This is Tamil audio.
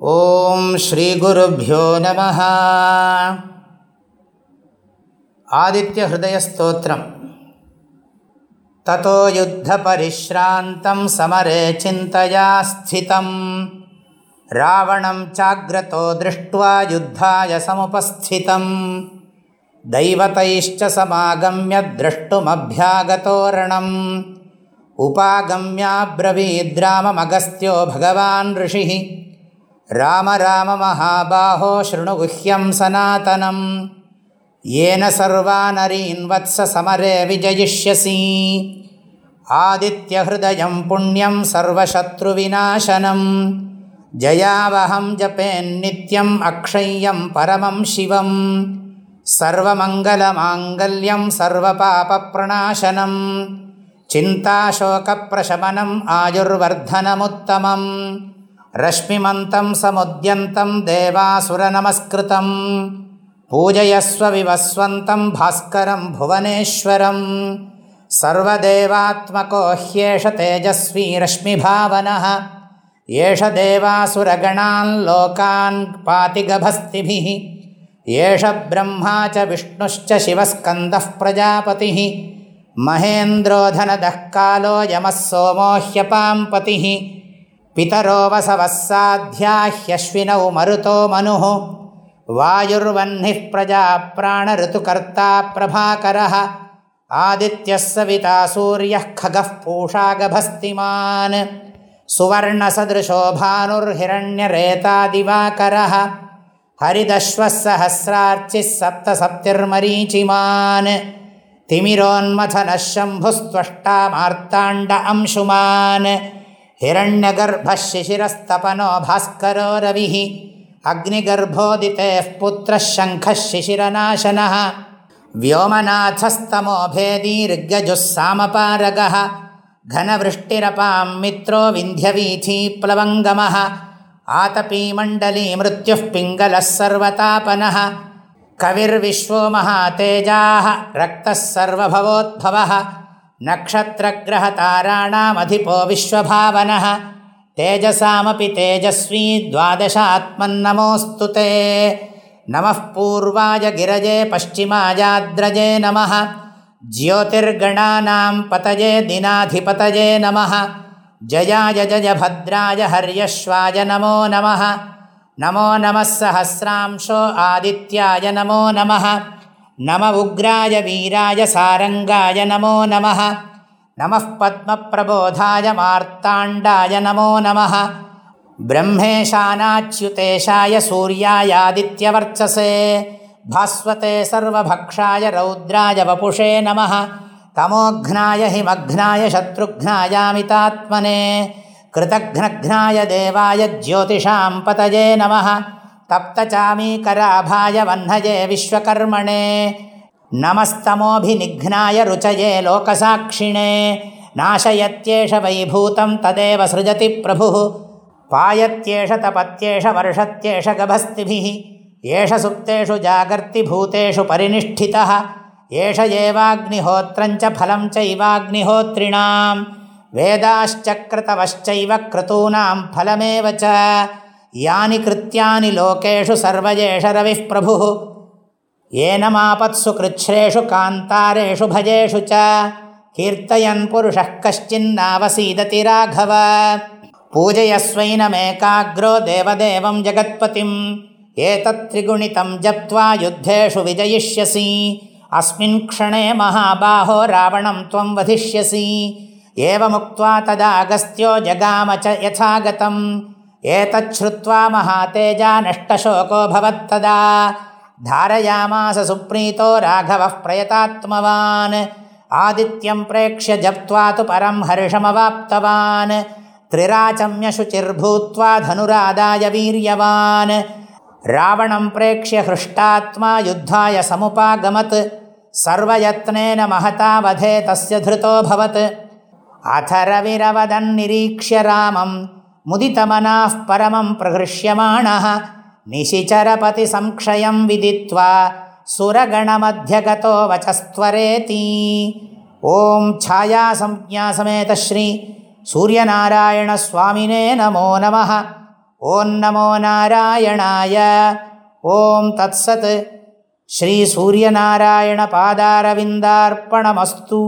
ॐ श्रीगुरुभ्यो नमः आदित्यहृदयस्तोत्रम् ततो युद्धपरिश्रान्तं समरे चिन्तया स्थितं रावणं चाग्रतो दृष्ट्वा युद्धाय समुपस्थितं दैवतैश्च समागम्य द्रष्टुमभ्यागतोरणम् उपागम्याब्रवीद्राममगस्त्यो भगवान् ऋषिः ராம ராம மகாபாஹோ ஸ்ருணு குஹ்யம் சனாத்தனம் ஏன சர்வானரீன் வத்ச சமரே விஜயிஷ்யசி. ஆதித்யஹயம் புண்ணியம் சர்வசத்ருவிநாசனம். ஜயாவகம் ஜபேன் நித்யம் அக்ஷயம் பரமம் சிவம். சர்வமங்கலமாங்கல்யம் சர்வபாபப்பிரணாசனம் சிந்தாசோகப்பிரசமனம் ஆயுர்வர்தனமுத்தமம் ரஷ்மிமந்தம் சமுத்யந்தம் தேவாசுரநமஸ்கிருதம் பூஜயஸ்வ விவஸ்வந்தம் பாஸ்கரம் புவனேஸ்வரம் சர்வதேவாத்மகோ ஹ்யேஷ தேஜஸ்வி ரஷ்மிபாவன ஏஷ தேவாசுரகணான் லோகான் பாதிகபஸ்திபி ஏஷ பிரம்மா ச விஷ்ணுச்ச சிவஸ்கந்த பிரஜாபதி மகேந்திரோதனதக்காலோ யம சோமோஹ்யபாம்பதி பிதரோ வசவசாத்தியாஹ்யஸ்வினௌ மருத்தோ மனு வாயுர்வன்னி பிரஜா பிராணருத்துகர்த்தா பிரபாகர. ஆதித்யசவிதா சூரிய பூஷாகபஸ்திமான் சுவர்ணசதிருஷோ பானுர்ஹிரண்யரேதா திவாகர ஹரிதஸ்வசஹசிரார்ச்சி சப்தசப்திர்மரீச்சிமான் திமிரோன்மதனஷம்புஸ்துவஷ்டா மார்த்தாண்ட அம்சுமான் सहस्रार्चिः सप्तसप्तिर्मरीचिमान् तिमिरोन्मथनः शम्भुस्त्वष्टा मार्ताण्ड अंशुमान् हिरण्यगर्भः शिशिरस्तपनो भास्करो रविः अग्निगर्भोदितेः पुत्रः शङ्खः शिशिरनाशनः व्योमनाथस्तमो भेदीर्गजुः सामपारगः घनवृष्टिरपां मित्रो विन्ध्यवीथीप्लवङ्गमः आतपीमण्डली मृत्युः पिङ्गलः सर्वतापनः कविर्विश्वो महातेजाः रक्तः सर्वभवोद्भवः नक्षत्रग्रहताराणामधिपो विश्वभावनः तेजसामपि तेजस्वी द्वादशात्मन्नमोऽस्तु ते नमः पूर्वाय गिरजे पश्चिमायाद्रजे नमः ज्योतिर्गणानां पतये दिनाधिपतये नमः जयाय जय भद्राय हर्यश्वाय नमो नमः नमो नमः सहस्रांशो आदित्याय नमो नमः नम उग्राय वीराय सारङ्गाय नमो नमः। नमः पद्मप्रबोधाय मार्ताण्डाय नमो नमः। ब्रह्मेशानाच्युतेशाय सूर्यायादित्यवर्चसे। भास्वते सर्वभक्षाय रौद्राय वपुषे नमः। तमोघ्नाय हिमघ्नाय शत्रुघ्नायामितात्मने कृतघ्नघ्नाय देवाय ज्योतिषां पतये नमः। तप्तचामीकराभाय वह्नये विश्वकर्मणे नमस्तमोभिनिघ्नाय रुचये लोकसाक्षिणे नाशयत्येष वैभूतं तदेव सृजति प्रभुः पायत्येष तपत्येष वर्षत्येष गभस्तिभिः एष सुप्तेषु जागर्ति भूतेषु परिनिष्ठितः एष एवाग्निहोत्रञ्च फलं चैवाग्निहोत्रिणां वेदाश्चक्रतवश्चैव क्रतूनां फलमेव च யானி கிருத்தியானி லோகேஷு சர்வஜேஷ ரவி பிரபு ஏனமாபத்சு கிருச்ச்ரேஷு காந்தாரேஷு பஜேஷு ச கீர்த்தயன் புருஷ கஷ்டின்னாவசீததி ராகவ பூஜயஸ்வைனமேகாக்ரோ தேவதேவம் ஜகத்பதிம் ஏதத்ரிகுணிதம் ஜப்வா யுத்தேஷு விஜயிஷ்யசி அஸ்மின் க்ஷணே மகாபாஹோ ராவணம் துவம் வதிஷ்யசி ஏவமுக்வா ததா அகஸ்தியோ ஜகாம யசாகதம் ஏதச்ருத்வா மகாதேஜா நஷ்டசோகோ பவத்ததா தாரயாமாச சுப்ரீதோ ராகவ பிரயதாத்மவான் ஆதித்யம் பிரேக்ஷ ஜப்துவா து பரம் ஹர்ஷமவாப்தவான் திரிராச்சமிய சுச்சிர்பூத்வா தனுராதாய வீரியவான் ராவணம் பிரேக்ஷிய ஹிருஷ்டாத்மா யுத்தாய சமுபாகமத் சர்வயத்னேன மகதா வதே தஸ்ய திருதோபவத் அதரவிரவதன் நிரீக்ஷ ராமம் முதிதமனா பரமம் பிரகிருஷ்யமான நிஷிச்சரபதி சம்ஷயம் விதித்வா சுரகணமத்தியகதோ வச்சஸ்வரேதி ஓம் ಛಾಯಾ ಸಂಜ್ಞಾ ಸಮೇತ ಶ್ರೀ ಸೂರ್ಯನಾರಾಯಣ ಸ್ವಾಮಿನೇ ನಮೋ ನಮಃ ಓಂ ನಮೋ ನಾರಾಯಣಾಯ ಓಂ ತತ್ಸತ್ ಶ್ರೀ ಸೂರ್ಯನಾರಾಯಣ ಪಾದಾರವಿಂದಾರ್ಪಣಮಸ್ತು